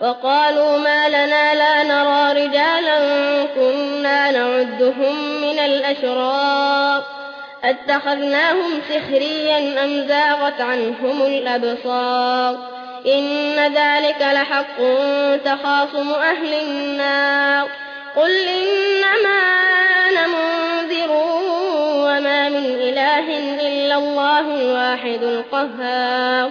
وقالوا ما لنا لا نرى رجالا كنا نعدهم من الأشرار. أتخذناهم سخريا أم زاغت عنهم الأبصار؟ إن ذلك لحق تخاصم أهل النار. قل إنما أنا منذر وما من إله إلا الله الواحد القهار.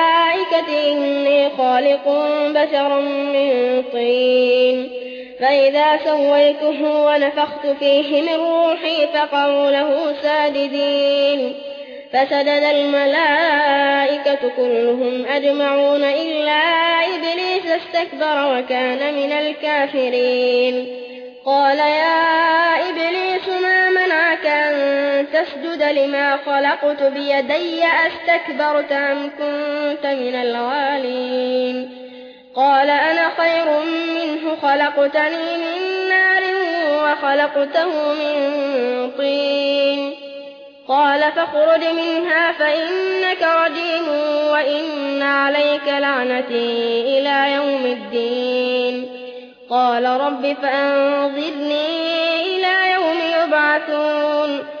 إني خالق بشرا من طين. فإذا سويته ونفخت فيه من روحي فقعوا له ساجدين. فسجد الملائكة كلهم أجمعون إلا إبليس استكبر وكان من الكافرين. قال يا أن تسجد لما خلقت بيدي أستكبرت أم كنت من الوالين قال أنا خير منه خلقتني من نار وخلقته من طين. قال فاخرج منها فإنك رجيم وإن عليك لعنتي إلى يوم الدين. قال رب فأنظرني إلى يوم يبعثون.